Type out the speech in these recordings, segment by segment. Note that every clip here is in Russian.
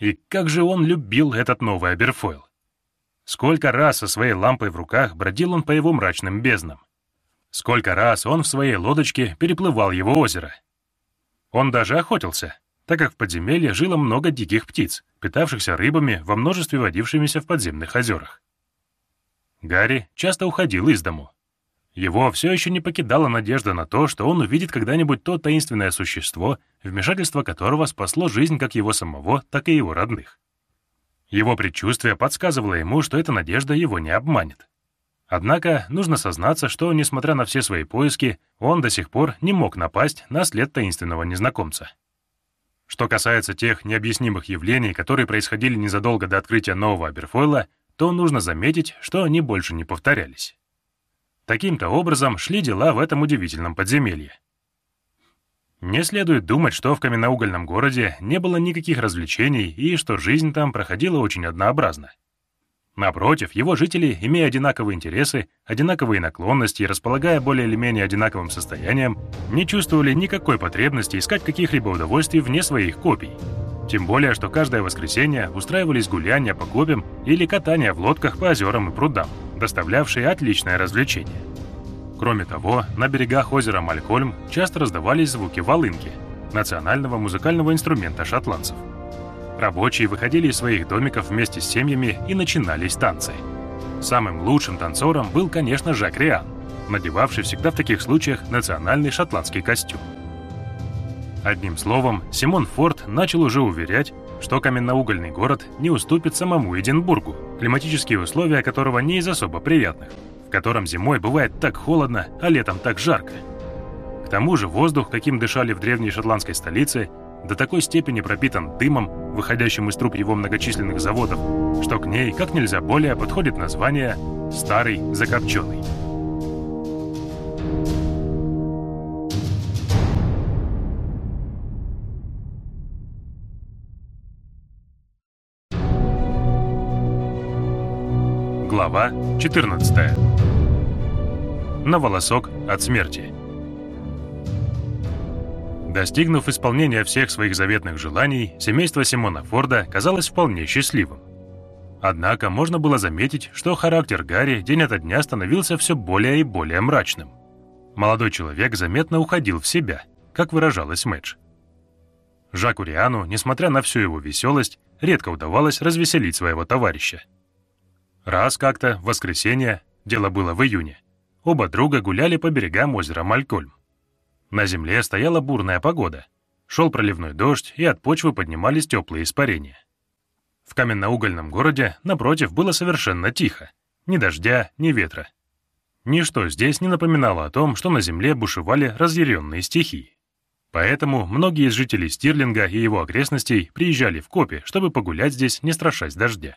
И как же он любил этот новый Аберфойл. Сколько раз со своей лампой в руках бродил он по его мрачным безднам. Сколько раз он в своей лодочке переплывал его озеро. Он даже охотился, так как в подземелье жило много диких птиц, питавшихся рыбами во множестве водившимися в подземных озерах. Гарри часто уходил из дому. Его все еще не покидала надежда на то, что он увидит когда-нибудь то таинственное существо, вмешательство которого спасло жизнь как его самого, так и его родных. Его предчувствие подсказывало ему, что эта надежда его не обманет. Однако нужно сознаться, что, несмотря на все свои поиски, он до сих пор не мог напасть на след таинственного незнакомца. Что касается тех необъяснимых явлений, которые происходили незадолго до открытия нового Аберфойла, то нужно заметить, что они больше не повторялись. Таким-то образом шли дела в этом удивительном подземелье. Не следует думать, что в каменноугольном городе не было никаких развлечений и что жизнь там проходила очень однообразно. Напротив, его жители, имея одинаковые интересы, одинаковые наклонности и располагая более или менее одинаковым состоянием, не чувствовали никакой потребности искать каких-либо удовольствий вне своих копий. Тем более, что каждое воскресенье устраивались гуляния по копьям или катания в лодках по озерам и прудам, доставлявшие отличное развлечение. Кроме того, на берегах озера Малькольм часто раздавались звуки волынки, национального музыкального инструмента шотландцев. Рабочие выходили из своих домиков вместе с семьями и начинались танцы. Самым лучшим танцором был, конечно, Жак Риан, надевавший всегда в таких случаях национальный шотландский костюм. Одним словом, Симон Форд начал уже уверять, что каменноугольный город не уступит самому Эдинбургу, климатические условия которого не из особо приятных – в котором зимой бывает так холодно, а летом так жарко. К тому же воздух, каким дышали в древней шотландской столице, до такой степени пропитан дымом, выходящим из труб его многочисленных заводов, что к ней как нельзя более подходит название «старый закопченый». Глава 14. На волосок от смерти. Достигнув исполнения всех своих заветных желаний, семейство Симона Форда казалось вполне счастливым. Однако можно было заметить, что характер Гарри день ото дня становился все более и более мрачным. Молодой человек заметно уходил в себя, как выражалась Мэдж. Жаку Риану, несмотря на всю его веселость, редко удавалось развеселить своего товарища. Раз как-то, в воскресенье, дело было в июне, оба друга гуляли по берегам озера Малькольм. На земле стояла бурная погода. Шел проливной дождь, и от почвы поднимались теплые испарения. В каменноугольном городе, напротив, было совершенно тихо. Ни дождя, ни ветра. Ничто здесь не напоминало о том, что на земле бушевали разъяренные стихии. Поэтому многие из жителей Стирлинга и его окрестностей приезжали в Копи, чтобы погулять здесь, не страшась дождя.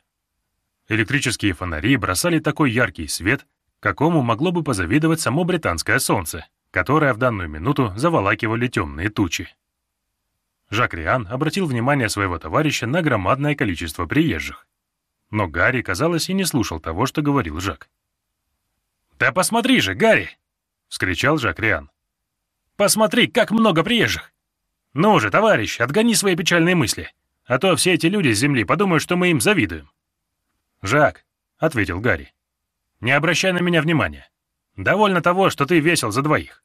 Электрические фонари бросали такой яркий свет, какому могло бы позавидовать само британское солнце, которое в данную минуту заволакивали темные тучи. Жак Риан обратил внимание своего товарища на громадное количество приезжих. Но Гарри, казалось, и не слушал того, что говорил Жак. «Да посмотри же, Гарри!» — вскричал Жак Риан. «Посмотри, как много приезжих! Ну же, товарищ, отгони свои печальные мысли, а то все эти люди с земли подумают, что мы им завидуем». «Жак», — ответил Гарри, — «не обращай на меня внимания. Довольно того, что ты весел за двоих».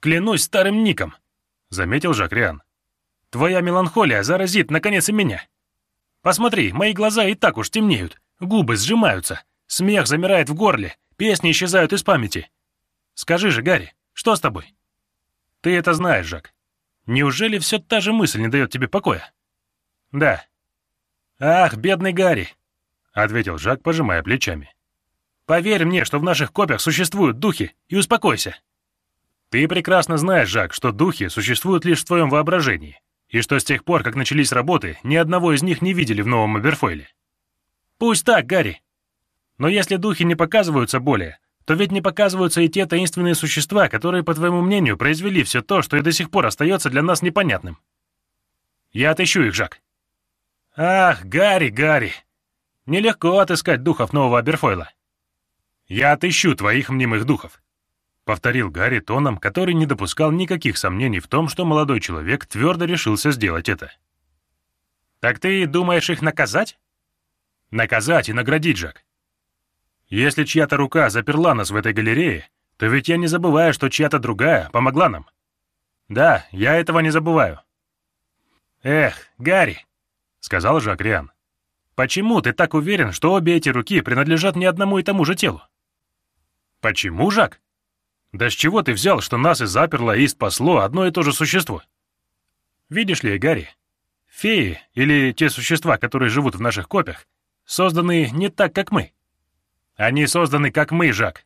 «Клянусь старым ником», — заметил Жак Риан. «Твоя меланхолия заразит, наконец, и меня. Посмотри, мои глаза и так уж темнеют, губы сжимаются, смех замирает в горле, песни исчезают из памяти. Скажи же, Гарри, что с тобой?» «Ты это знаешь, Жак. Неужели все та же мысль не дает тебе покоя?» «Да». «Ах, бедный Гарри!» — ответил Жак, пожимая плечами. «Поверь мне, что в наших копиях существуют духи, и успокойся. Ты прекрасно знаешь, Жак, что духи существуют лишь в твоем воображении, и что с тех пор, как начались работы, ни одного из них не видели в новом Аберфойле. Пусть так, Гарри. Но если духи не показываются более, то ведь не показываются и те таинственные существа, которые, по твоему мнению, произвели все то, что и до сих пор остается для нас непонятным. Я отыщу их, Жак. Ах, Гарри, Гарри, Нелегко отыскать духов нового Аберфойла. Я отыщу твоих мнимых духов. Повторил Гарри тоном, который не допускал никаких сомнений в том, что молодой человек твердо решился сделать это. «Так ты думаешь их наказать?» «Наказать и наградить, Жак. Если чья-то рука заперла нас в этой галерее, то ведь я не забываю, что чья-то другая помогла нам. Да, я этого не забываю». «Эх, Гарри», — сказал Жак Риан, — «почему ты так уверен, что обе эти руки принадлежат не одному и тому же телу?» «Почему, Жак? Да с чего ты взял, что нас и заперло, и спасло одно и то же существо?» «Видишь ли, Гарри, феи, или те существа, которые живут в наших копиях, созданы не так, как мы. Они созданы, как мы, Жак.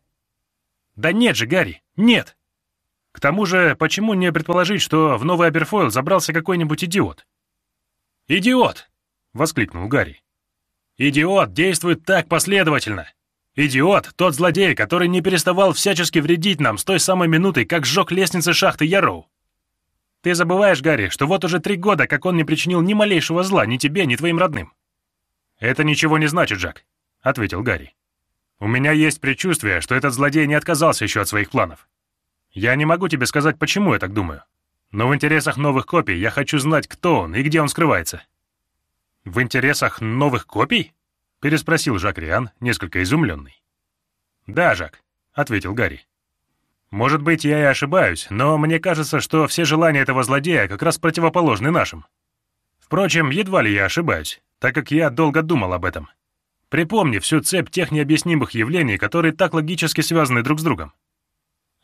Да нет же, Гарри, нет! К тому же, почему не предположить, что в новый Аберфойл забрался какой-нибудь идиот? «Идиот!» — воскликнул Гарри. «Идиот действует так последовательно. Идиот — тот злодей, который не переставал всячески вредить нам с той самой минуты, как сжег лестницы шахты Яроу. Ты забываешь, Гарри, что вот уже три года, как он не причинил ни малейшего зла ни тебе, ни твоим родным. «Это ничего не значит, Жак», — ответил Гарри. «У меня есть предчувствие, что этот злодей не отказался еще от своих планов. Я не могу тебе сказать, почему я так думаю. Но в интересах новых копий я хочу знать, кто он и где он скрывается». «В интересах новых копий?» — переспросил Жак Риан, несколько изумленный. «Да, Жак», — ответил Гарри. «Может быть, я и ошибаюсь, но мне кажется, что все желания этого злодея как раз противоположны нашим. Впрочем, едва ли я ошибаюсь так как я долго думал об этом. Припомни всю цепь тех необъяснимых явлений, которые так логически связаны друг с другом.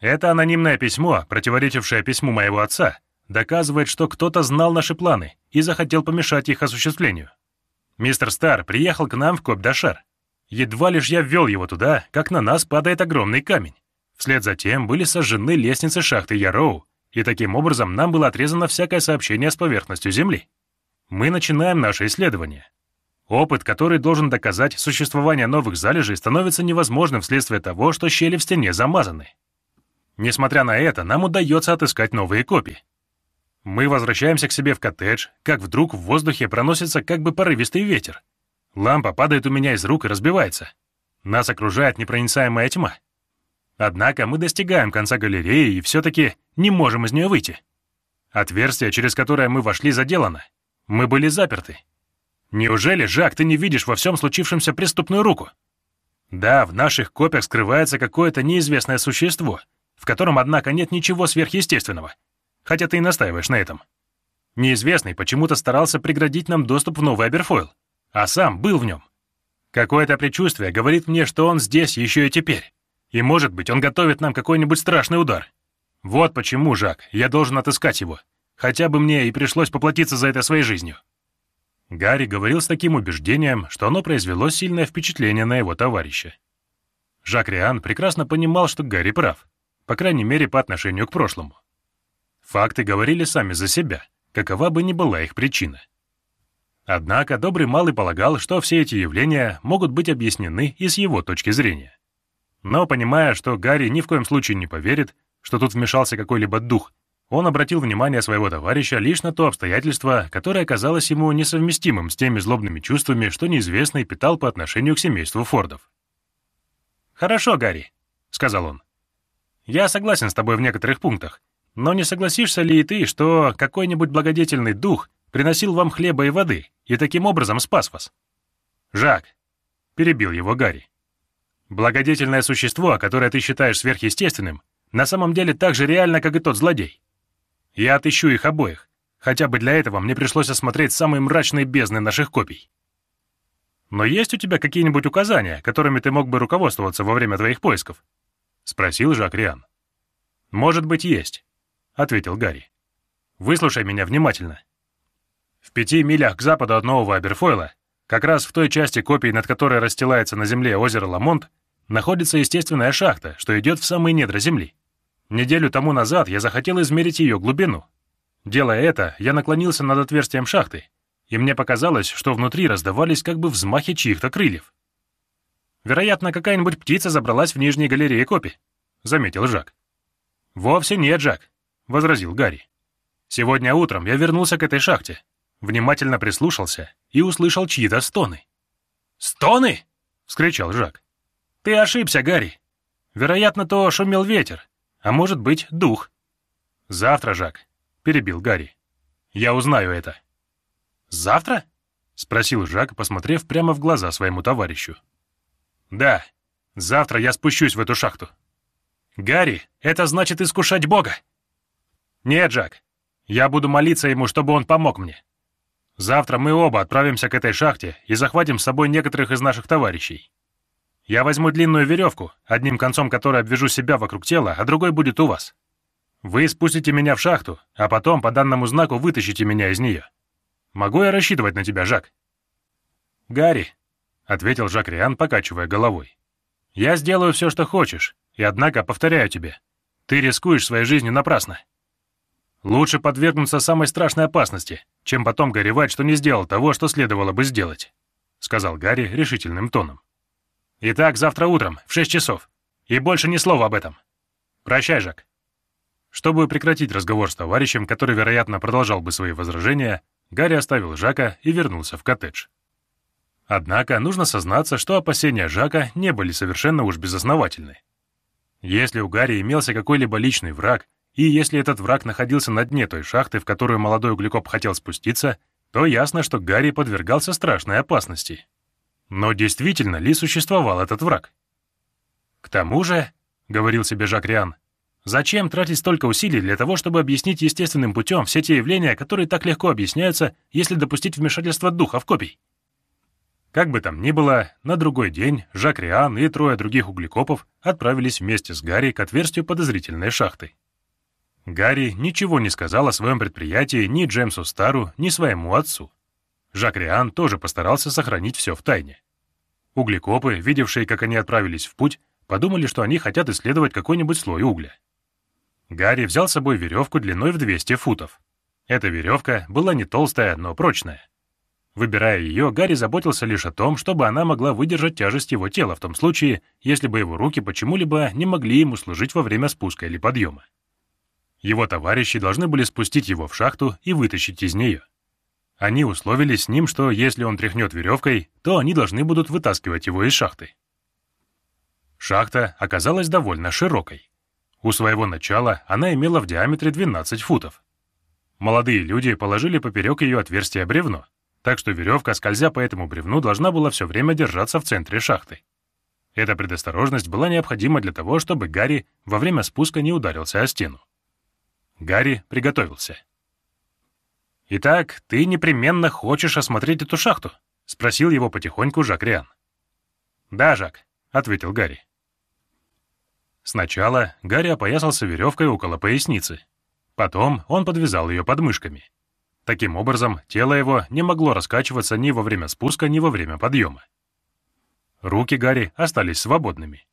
Это анонимное письмо, противоречившее письму моего отца, доказывает, что кто-то знал наши планы и захотел помешать их осуществлению. Мистер Стар приехал к нам в Копдашар. Едва лишь я ввел его туда, как на нас падает огромный камень. Вслед за тем были сожжены лестницы шахты Яроу, и таким образом нам было отрезано всякое сообщение с поверхностью Земли мы начинаем наше исследование. Опыт, который должен доказать существование новых залежей, становится невозможным вследствие того, что щели в стене замазаны. Несмотря на это, нам удается отыскать новые копии. Мы возвращаемся к себе в коттедж, как вдруг в воздухе проносится как бы порывистый ветер. Лампа падает у меня из рук и разбивается. Нас окружает непроницаемая тьма. Однако мы достигаем конца галереи и все-таки не можем из нее выйти. Отверстие, через которое мы вошли, заделано, мы были заперты. Неужели, Жак, ты не видишь во всем случившемся преступную руку? Да, в наших копиях скрывается какое-то неизвестное существо, в котором, однако, нет ничего сверхъестественного, хотя ты и настаиваешь на этом. Неизвестный почему-то старался преградить нам доступ в новый Аберфойл, а сам был в нем. Какое-то предчувствие говорит мне, что он здесь еще и теперь. И, может быть, он готовит нам какой-нибудь страшный удар. Вот почему, Жак, я должен отыскать его. Хотя бы мне и пришлось поплатиться за это своей жизнью». Гарри говорил с таким убеждением, что оно произвело сильное впечатление на его товарища. Жак Риан прекрасно понимал, что Гарри прав, по крайней мере, по отношению к прошлому. Факты говорили сами за себя, какова бы ни была их причина. Однако добрый малый полагал, что все эти явления могут быть объяснены и с его точки зрения. Но, понимая, что Гарри ни в коем случае не поверит, что тут вмешался какой-либо дух, он обратил внимание своего товарища лишь на то обстоятельство, которое казалось ему несовместимым с теми злобными чувствами, что неизвестный питал по отношению к семейству Фордов. «Хорошо, Гарри», — сказал он. «Я согласен с тобой в некоторых пунктах, но не согласишься ли и ты, что какой-нибудь благодетельный дух приносил вам хлеба и воды и таким образом спас вас?» «Жак», — перебил его Гарри, — «благодетельное существо, которое ты считаешь сверхъестественным, на самом деле так же реально, как и тот злодей. Я отыщу их обоих. Хотя бы для этого мне пришлось осмотреть самые мрачные бездны наших копий. Но есть у тебя какие-нибудь указания, которыми ты мог бы руководствоваться во время твоих поисков? Спросил Жак Риан. Может быть, есть, ответил Гарри. Выслушай меня внимательно. В пяти милях к западу от Нового Аберфойла, как раз в той части копий, над которой расстилается на земле озеро Ламонт, находится естественная шахта, что идет в самые недра земли. Неделю тому назад я захотел измерить ее глубину. Делая это, я наклонился над отверстием шахты, и мне показалось, что внутри раздавались как бы взмахи чьих-то крыльев. «Вероятно, какая-нибудь птица забралась в нижней галерее копи», — заметил Жак. «Вовсе нет, Жак», — возразил Гарри. «Сегодня утром я вернулся к этой шахте, внимательно прислушался и услышал чьи-то стоны». «Стоны?» — вскричал Жак. «Ты ошибся, Гарри. Вероятно, то шумел ветер, а может быть, дух. Завтра, Жак, перебил Гарри. Я узнаю это. Завтра? — спросил Жак, посмотрев прямо в глаза своему товарищу. «Да, завтра я спущусь в эту шахту». «Гарри, это значит искушать Бога!» «Нет, Жак, я буду молиться ему, чтобы он помог мне. Завтра мы оба отправимся к этой шахте и захватим с собой некоторых из наших товарищей. Я возьму длинную веревку, одним концом которой обвяжу себя вокруг тела, а другой будет у вас. Вы спустите меня в шахту, а потом по данному знаку вытащите меня из нее. Могу я рассчитывать на тебя, Жак?» «Гарри», — ответил Жак Риан, покачивая головой. «Я сделаю все, что хочешь, и однако, повторяю тебе, ты рискуешь своей жизнью напрасно. Лучше подвергнуться самой страшной опасности, чем потом горевать, что не сделал того, что следовало бы сделать», — сказал Гарри решительным тоном. «Итак, завтра утром, в шесть часов. И больше ни слова об этом. Прощай, Жак». Чтобы прекратить разговор с товарищем, который, вероятно, продолжал бы свои возражения, Гарри оставил Жака и вернулся в коттедж. Однако нужно сознаться, что опасения Жака не были совершенно уж безосновательны. Если у Гарри имелся какой-либо личный враг, и если этот враг находился на дне той шахты, в которую молодой углекоп хотел спуститься, то ясно, что Гарри подвергался страшной опасности. Но действительно ли существовал этот враг? «К тому же», — говорил себе Жак Риан, «зачем тратить столько усилий для того, чтобы объяснить естественным путем все те явления, которые так легко объясняются, если допустить вмешательство духов копий?» Как бы там ни было, на другой день Жак Риан и трое других углекопов отправились вместе с Гарри к отверстию подозрительной шахты. Гарри ничего не сказал о своем предприятии ни Джемсу Стару, ни своему отцу. Жак Риан тоже постарался сохранить все в тайне. Углекопы, видевшие, как они отправились в путь, подумали, что они хотят исследовать какой-нибудь слой угля. Гарри взял с собой веревку длиной в 200 футов. Эта веревка была не толстая, но прочная. Выбирая ее, Гарри заботился лишь о том, чтобы она могла выдержать тяжесть его тела в том случае, если бы его руки почему-либо не могли ему служить во время спуска или подъема. Его товарищи должны были спустить его в шахту и вытащить из нее. Они условились с ним, что если он тряхнет веревкой, то они должны будут вытаскивать его из шахты. Шахта оказалась довольно широкой. У своего начала она имела в диаметре 12 футов. Молодые люди положили поперек ее отверстие бревно, так что веревка, скользя по этому бревну, должна была все время держаться в центре шахты. Эта предосторожность была необходима для того, чтобы Гарри во время спуска не ударился о стену. Гарри приготовился. «Итак, ты непременно хочешь осмотреть эту шахту?» — спросил его потихоньку Жак Риан. «Да, Жак», — ответил Гарри. Сначала Гарри опоясался веревкой около поясницы. Потом он подвязал ее подмышками. Таким образом, тело его не могло раскачиваться ни во время спуска, ни во время подъема. Руки Гарри остались свободными.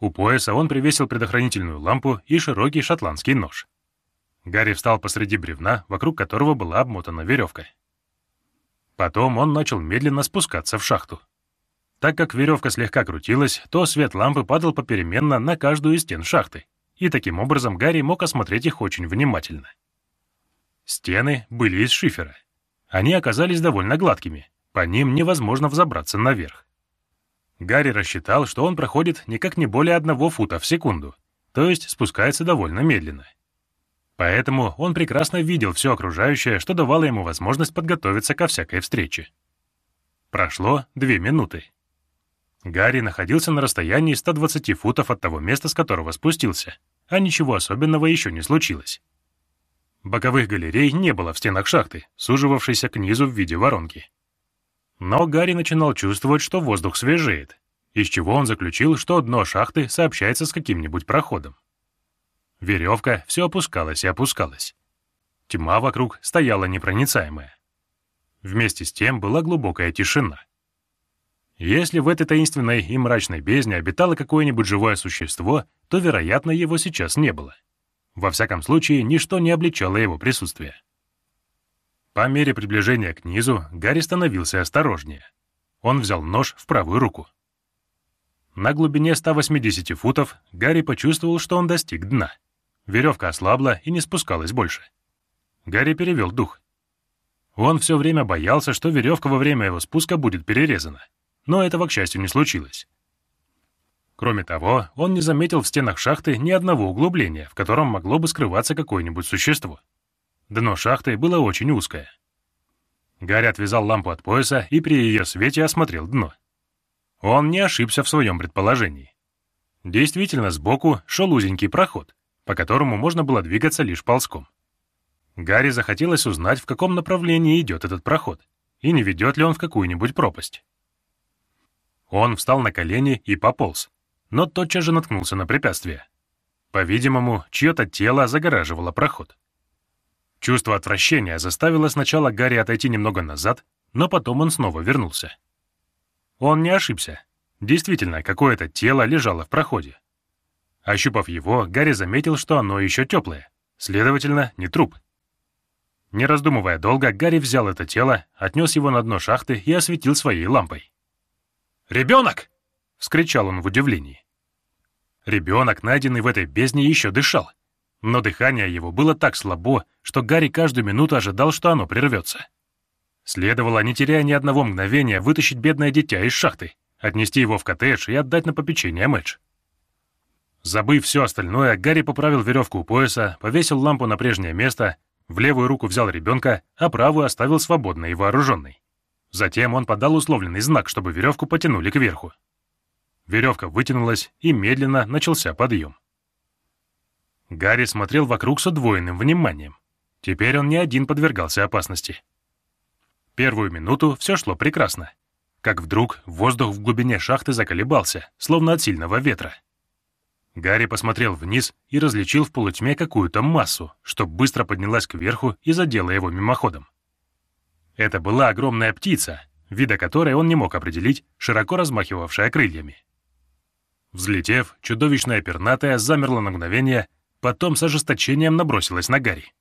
У пояса он привесил предохранительную лампу и широкий шотландский нож. Гарри встал посреди бревна, вокруг которого была обмотана веревка. Потом он начал медленно спускаться в шахту. Так как веревка слегка крутилась, то свет лампы падал попеременно на каждую из стен шахты, и таким образом Гарри мог осмотреть их очень внимательно. Стены были из шифера. Они оказались довольно гладкими, по ним невозможно взобраться наверх. Гарри рассчитал, что он проходит никак не более одного фута в секунду, то есть спускается довольно медленно. Поэтому он прекрасно видел все окружающее, что давало ему возможность подготовиться ко всякой встрече. Прошло две минуты. Гарри находился на расстоянии 120 футов от того места, с которого спустился, а ничего особенного еще не случилось. Боковых галерей не было в стенах шахты, суживавшейся к низу в виде воронки. Но Гарри начинал чувствовать, что воздух свежеет, из чего он заключил, что дно шахты сообщается с каким-нибудь проходом. Веревка все опускалась и опускалась. Тьма вокруг стояла непроницаемая. Вместе с тем была глубокая тишина. Если в этой таинственной и мрачной бездне обитало какое-нибудь живое существо, то, вероятно, его сейчас не было. Во всяком случае, ничто не обличало его присутствие. По мере приближения к низу Гарри становился осторожнее. Он взял нож в правую руку. На глубине 180 футов Гарри почувствовал, что он достиг дна. Веревка ослабла и не спускалась больше. Гарри перевел дух. Он все время боялся, что веревка во время его спуска будет перерезана. Но этого, к счастью, не случилось. Кроме того, он не заметил в стенах шахты ни одного углубления, в котором могло бы скрываться какое-нибудь существо. Дно шахты было очень узкое. Гарри отвязал лампу от пояса и при ее свете осмотрел дно. Он не ошибся в своем предположении. Действительно, сбоку шел узенький проход, по которому можно было двигаться лишь ползком. Гарри захотелось узнать, в каком направлении идет этот проход, и не ведет ли он в какую-нибудь пропасть. Он встал на колени и пополз, но тотчас же наткнулся на препятствие. По-видимому, чье-то тело загораживало проход. Чувство отвращения заставило сначала Гарри отойти немного назад, но потом он снова вернулся. Он не ошибся. Действительно, какое-то тело лежало в проходе. Ощупав его, Гарри заметил, что оно еще теплое, следовательно, не труп. Не раздумывая долго, Гарри взял это тело, отнес его на дно шахты и осветил своей лампой. «Ребенок!» — вскричал он в удивлении. Ребенок, найденный в этой бездне, еще дышал, но дыхание его было так слабо, что Гарри каждую минуту ожидал, что оно прервется. Следовало, не теряя ни одного мгновения, вытащить бедное дитя из шахты, отнести его в коттедж и отдать на попечение Мэдж. Забыв все остальное, Гарри поправил веревку у пояса, повесил лампу на прежнее место, в левую руку взял ребенка, а правую оставил свободной и вооруженной. Затем он подал условленный знак, чтобы веревку потянули кверху. Веревка вытянулась, и медленно начался подъем. Гарри смотрел вокруг с удвоенным вниманием. Теперь он не один подвергался опасности. Первую минуту все шло прекрасно. Как вдруг воздух в глубине шахты заколебался, словно от сильного ветра. Гарри посмотрел вниз и различил в полутьме какую-то массу, что быстро поднялась кверху и задела его мимоходом. Это была огромная птица, вида которой он не мог определить, широко размахивавшая крыльями. Взлетев, чудовищная пернатая замерла на мгновение, потом с ожесточением набросилась на Гарри.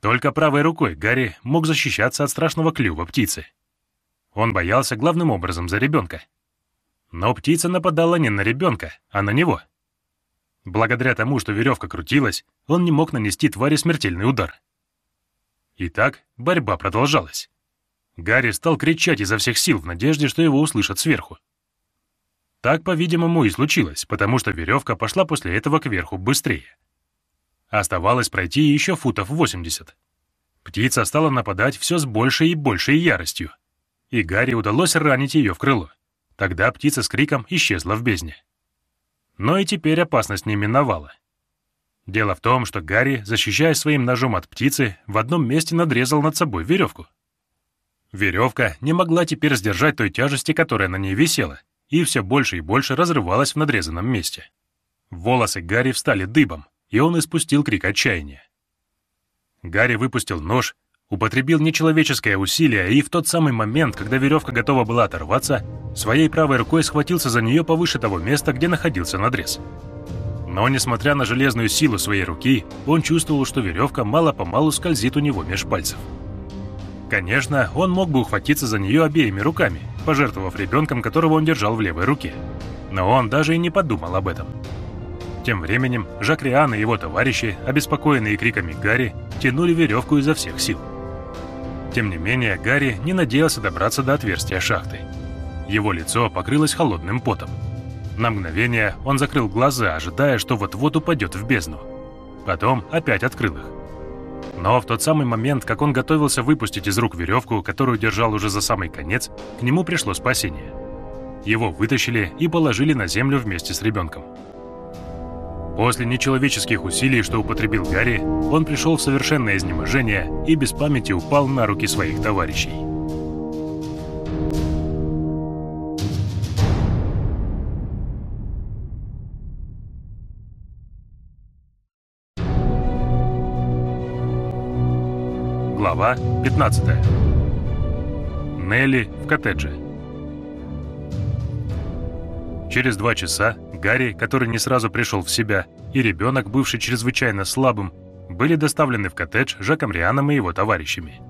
Только правой рукой Гарри мог защищаться от страшного клюва птицы. Он боялся главным образом за ребенка. Но птица нападала не на ребенка, а на него. Благодаря тому, что веревка крутилась, он не мог нанести твари смертельный удар. Итак, борьба продолжалась. Гарри стал кричать изо всех сил в надежде, что его услышат сверху. Так, по-видимому, и случилось, потому что веревка пошла после этого кверху быстрее. Оставалось пройти еще футов 80. Птица стала нападать все с большей и большей яростью, и Гарри удалось ранить ее в крыло. Тогда птица с криком исчезла в бездне. Но и теперь опасность не миновала. Дело в том, что Гарри, защищаясь своим ножом от птицы, в одном месте надрезал над собой веревку. Веревка не могла теперь сдержать той тяжести, которая на ней висела, и все больше и больше разрывалась в надрезанном месте. Волосы Гарри встали дыбом, и он испустил крик отчаяния. Гарри выпустил нож, употребил нечеловеческое усилие и в тот самый момент, когда веревка готова была оторваться, своей правой рукой схватился за нее повыше того места, где находился надрез. Но, несмотря на железную силу своей руки, он чувствовал, что веревка мало-помалу скользит у него меж пальцев. Конечно, он мог бы ухватиться за нее обеими руками, пожертвовав ребенком, которого он держал в левой руке. Но он даже и не подумал об этом. Тем временем Жак Риан и его товарищи, обеспокоенные криками Гарри, тянули веревку изо всех сил. Тем не менее, Гарри не надеялся добраться до отверстия шахты. Его лицо покрылось холодным потом. На мгновение он закрыл глаза, ожидая, что вот-вот упадет в бездну. Потом опять открыл их. Но в тот самый момент, как он готовился выпустить из рук веревку, которую держал уже за самый конец, к нему пришло спасение. Его вытащили и положили на землю вместе с ребенком. После нечеловеческих усилий, что употребил Гарри, он пришел в совершенное изнеможение и без памяти упал на руки своих товарищей. Глава 15. Нелли в коттедже. Через два часа Гарри, который не сразу пришел в себя, и ребенок, бывший чрезвычайно слабым, были доставлены в коттедж Жаком Рианом и его товарищами.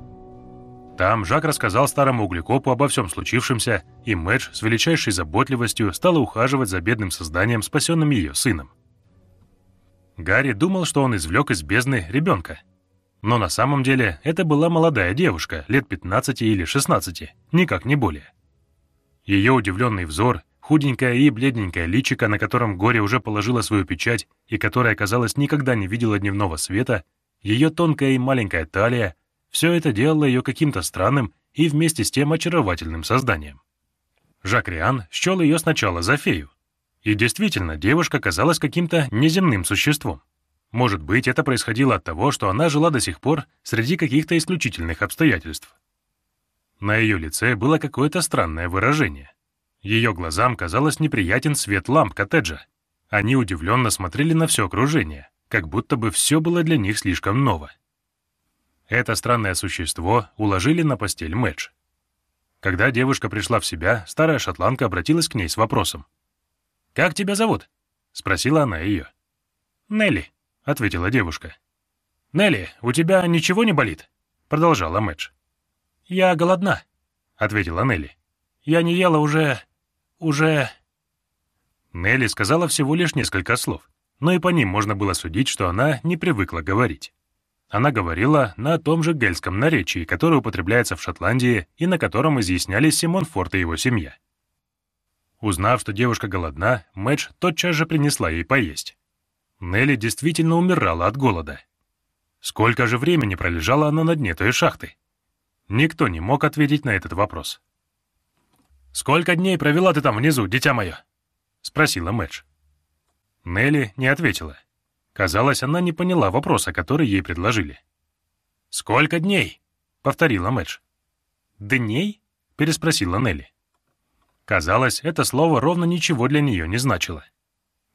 Там Жак рассказал старому углекопу обо всем случившемся, и Мэдж с величайшей заботливостью стала ухаживать за бедным созданием, спасенным ее сыном. Гарри думал, что он извлек из бездны ребенка, но на самом деле это была молодая девушка, лет 15 или 16, никак не более. Ее удивленный взор, худенькая и бледненькая личико, на котором горе уже положила свою печать и которая, казалось, никогда не видела дневного света, ее тонкая и маленькая талия, все это делало ее каким-то странным и вместе с тем очаровательным созданием. Жак Риан счел ее сначала за фею. И действительно, девушка казалась каким-то неземным существом. Может быть, это происходило от того, что она жила до сих пор среди каких-то исключительных обстоятельств. На ее лице было какое-то странное выражение. Ее глазам казалось неприятен свет ламп коттеджа. Они удивленно смотрели на все окружение, как будто бы все было для них слишком ново. Это странное существо уложили на постель Мэдж. Когда девушка пришла в себя, старая шотландка обратилась к ней с вопросом. «Как тебя зовут?» — спросила она ее. «Нелли», — ответила девушка. «Нелли, у тебя ничего не болит?» — продолжала Мэдж. «Я голодна», — ответила Нелли. «Я не ела уже... уже...» Нелли сказала всего лишь несколько слов, но и по ним можно было судить, что она не привыкла говорить. Она говорила на том же гельском наречии, которое употребляется в Шотландии и на котором изъяснялись Симон Форд и его семья. Узнав, что девушка голодна, Мэдж тотчас же принесла ей поесть. Нелли действительно умирала от голода. Сколько же времени пролежала она на дне той шахты? Никто не мог ответить на этот вопрос. «Сколько дней провела ты там внизу, дитя мое?» — спросила Мэдж. Нелли не ответила. Казалось, она не поняла вопроса, который ей предложили. «Сколько дней?» — повторила Мэдж. «Дней?» — переспросила Нелли. Казалось, это слово ровно ничего для нее не значило.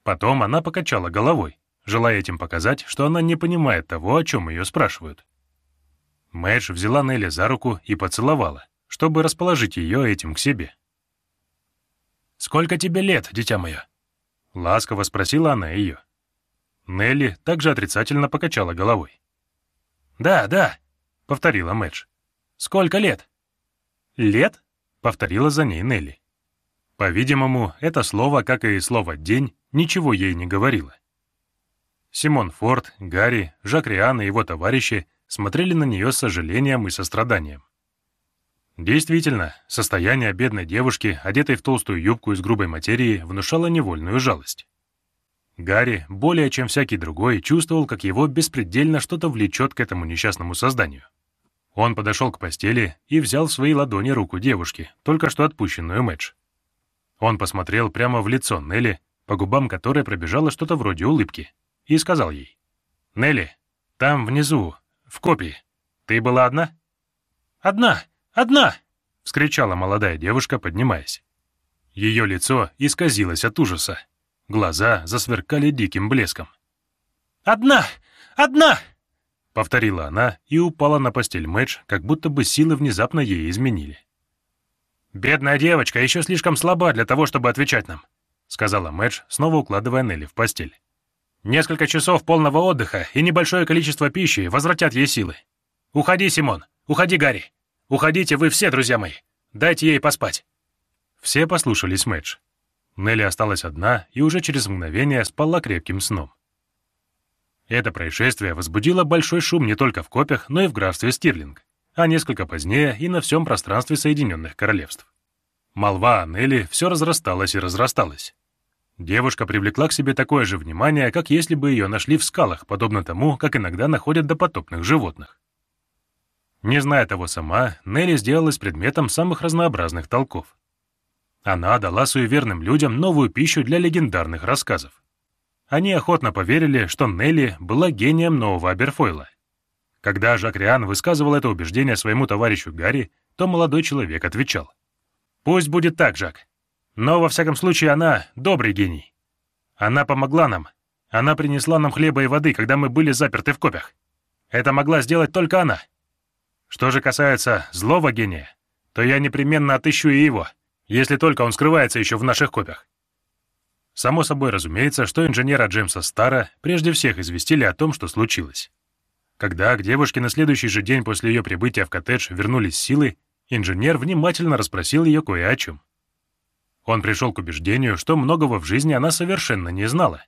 Потом она покачала головой, желая этим показать, что она не понимает того, о чем ее спрашивают. Мэдж взяла Нелли за руку и поцеловала, чтобы расположить ее этим к себе. «Сколько тебе лет, дитя мое?» — ласково спросила она ее. Нелли также отрицательно покачала головой. «Да, да», — повторила Мэдж. «Сколько лет?» «Лет?» — повторила за ней Нелли. По-видимому, это слово, как и слово «день», ничего ей не говорило. Симон Форд, Гарри, Жак Риан и его товарищи смотрели на нее с сожалением и состраданием. Действительно, состояние бедной девушки, одетой в толстую юбку из грубой материи, внушало невольную жалость. Гарри, более чем всякий другой, чувствовал, как его беспредельно что-то влечет к этому несчастному созданию. Он подошел к постели и взял в свои ладони руку девушки, только что отпущенную Мэтч. Он посмотрел прямо в лицо Нелли, по губам которой пробежало что-то вроде улыбки, и сказал ей, «Нелли, там внизу, в копии, ты была одна?» «Одна! Одна!» — вскричала молодая девушка, поднимаясь. Ее лицо исказилось от ужаса. Глаза засверкали диким блеском. «Одна! Одна!» — повторила она и упала на постель Мэдж, как будто бы силы внезапно ей изменили. «Бедная девочка еще слишком слаба для того, чтобы отвечать нам», — сказала Мэдж, снова укладывая Нелли в постель. «Несколько часов полного отдыха и небольшое количество пищи возвратят ей силы. Уходи, Симон, уходи, Гарри. Уходите вы все, друзья мои. Дайте ей поспать». Все послушались Мэдж. Нелли осталась одна и уже через мгновение спала крепким сном. Это происшествие возбудило большой шум не только в Копях, но и в графстве Стирлинг, а несколько позднее и на всем пространстве Соединенных Королевств. Молва о Нелли все разрасталась и разрасталась. Девушка привлекла к себе такое же внимание, как если бы ее нашли в скалах, подобно тому, как иногда находят допотопных животных. Не зная того сама, Нелли сделалась предметом самых разнообразных толков. Она дала суеверным людям новую пищу для легендарных рассказов. Они охотно поверили, что Нелли была гением нового Аберфойла. Когда Жак Риан высказывал это убеждение своему товарищу Гарри, то молодой человек отвечал. «Пусть будет так, Жак. Но, во всяком случае, она добрый гений. Она помогла нам. Она принесла нам хлеба и воды, когда мы были заперты в копях. Это могла сделать только она. Что же касается злого гения, то я непременно отыщу и его» если только он скрывается еще в наших копиях. Само собой разумеется, что инженера Джеймса Стара прежде всех известили о том, что случилось. Когда к девушке на следующий же день после ее прибытия в коттедж вернулись силы, инженер внимательно расспросил ее кое о чем. Он пришел к убеждению, что многого в жизни она совершенно не знала.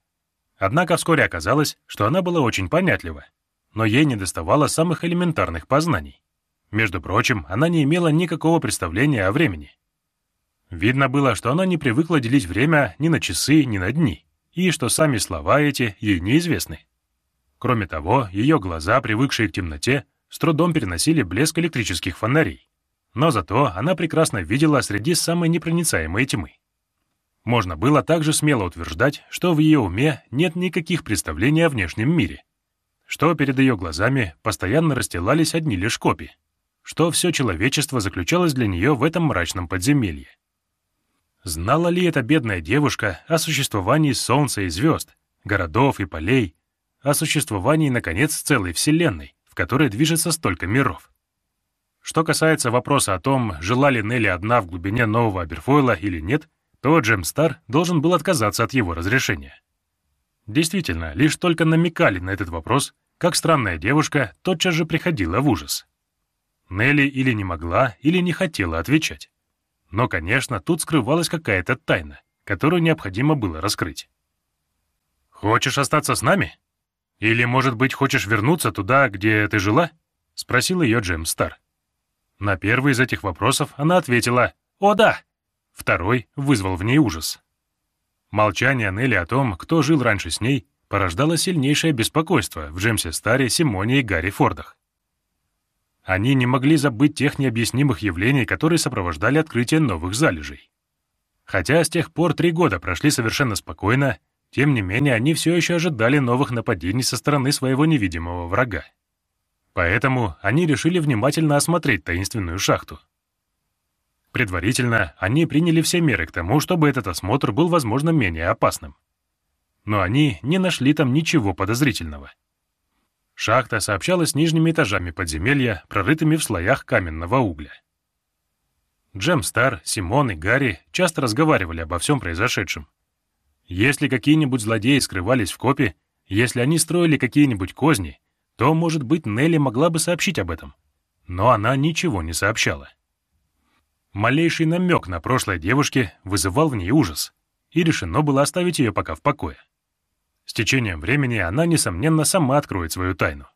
Однако вскоре оказалось, что она была очень понятлива, но ей недоставало самых элементарных познаний. Между прочим, она не имела никакого представления о времени. Видно было, что она не привыкла делить время ни на часы, ни на дни, и что сами слова эти ей неизвестны. Кроме того, ее глаза, привыкшие к темноте, с трудом переносили блеск электрических фонарей. Но зато она прекрасно видела среди самой непроницаемой тьмы. Можно было также смело утверждать, что в ее уме нет никаких представлений о внешнем мире, что перед ее глазами постоянно расстилались одни лишь копии, что все человечество заключалось для нее в этом мрачном подземелье. Знала ли эта бедная девушка о существовании солнца и звезд, городов и полей, о существовании, наконец, целой Вселенной, в которой движется столько миров? Что касается вопроса о том, жила ли Нелли одна в глубине нового Аберфойла или нет, то Джем Стар должен был отказаться от его разрешения. Действительно, лишь только намекали на этот вопрос, как странная девушка тотчас же приходила в ужас. Нелли или не могла, или не хотела отвечать. Но, конечно, тут скрывалась какая-то тайна, которую необходимо было раскрыть. «Хочешь остаться с нами? Или, может быть, хочешь вернуться туда, где ты жила?» — спросил ее Джем Стар. На первый из этих вопросов она ответила «О, да!» Второй вызвал в ней ужас. Молчание Нелли о том, кто жил раньше с ней, порождало сильнейшее беспокойство в Джемсе Старе, Симоне и Гарри Фордах. Они не могли забыть тех необъяснимых явлений, которые сопровождали открытие новых залежей. Хотя с тех пор три года прошли совершенно спокойно, тем не менее они все еще ожидали новых нападений со стороны своего невидимого врага. Поэтому они решили внимательно осмотреть таинственную шахту. Предварительно они приняли все меры к тому, чтобы этот осмотр был, возможно, менее опасным. Но они не нашли там ничего подозрительного. Шахта сообщалась с нижними этажами подземелья, прорытыми в слоях каменного угля. Джем Стар, Симон и Гарри часто разговаривали обо всем произошедшем. Если какие-нибудь злодеи скрывались в копе, если они строили какие-нибудь козни, то, может быть, Нелли могла бы сообщить об этом. Но она ничего не сообщала. Малейший намек на прошлое девушки вызывал в ней ужас, и решено было оставить ее пока в покое. С течением времени она, несомненно, сама откроет свою тайну.